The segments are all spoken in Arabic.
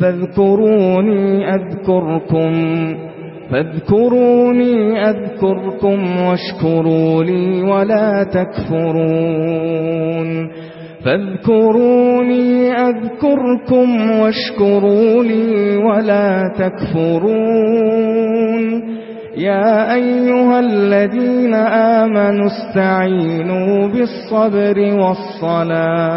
فاذكروني أذكركم فاذكروني أذكركم واشكروا لي ولا تكفرون. فاذكروني أذكركم واشكروا لي ولا تكفرون. يا أيها الذين آمنوا استعينوا بالصبر والصلاة.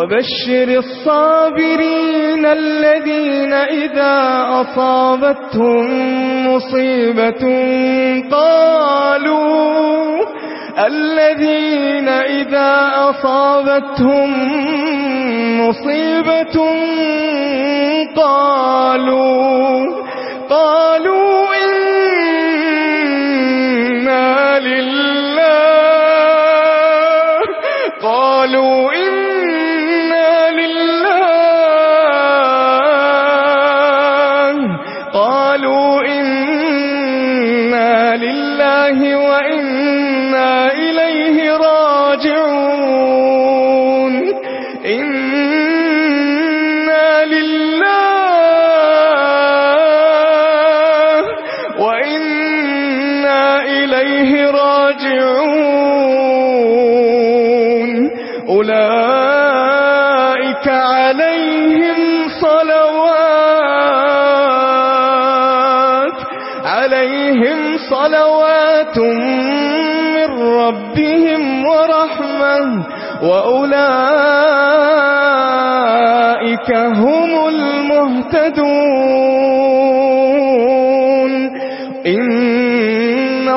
وبشر الصابرين الذين إذا أصابتهم مصيبة قالوا الذين إذا أصابتهم مصيبة قالوا قالوا إنا لله قالوا راجعون. أولئك عليهم صلوات. عليهم صلوات من ربهم ورحمة. وأولئك هم المهتدون.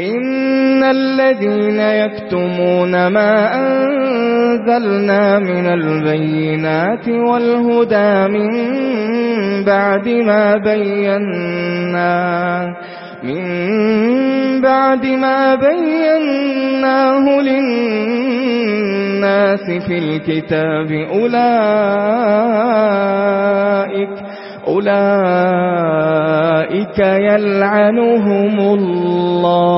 إن الذين يكتمون ما أنزلنا من البينات والهدى من بعد ما بينا من بعد ما بيناه للناس في الكتاب أولئك أولئك يلعنهم الله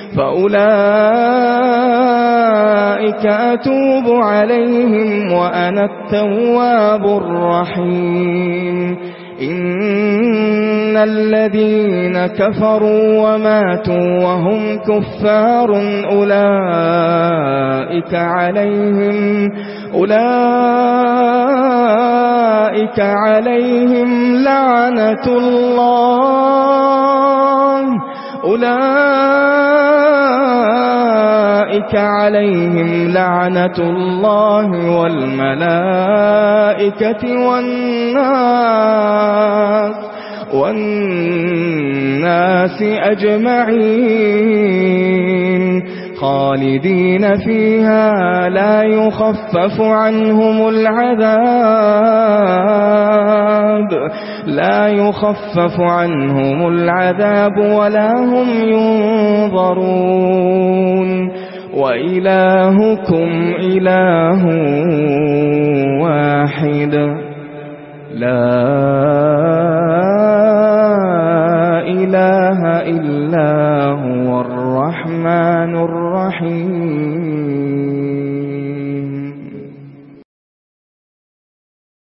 فأولئك أتوب عليهم وأنا التواب الرحيم إن الذين كفروا وماتوا وهم كفار أولئك عليهم أولئك عليهم لعنة الله أولئك أولئك عليهم لعنة الله والملائكة والناس والناس أجمعين. خالدين فيها لا يخفف عنهم العذاب لا يخفف عنهم العذاب ولا هم ينظرون. وإلهكم إله واحد لا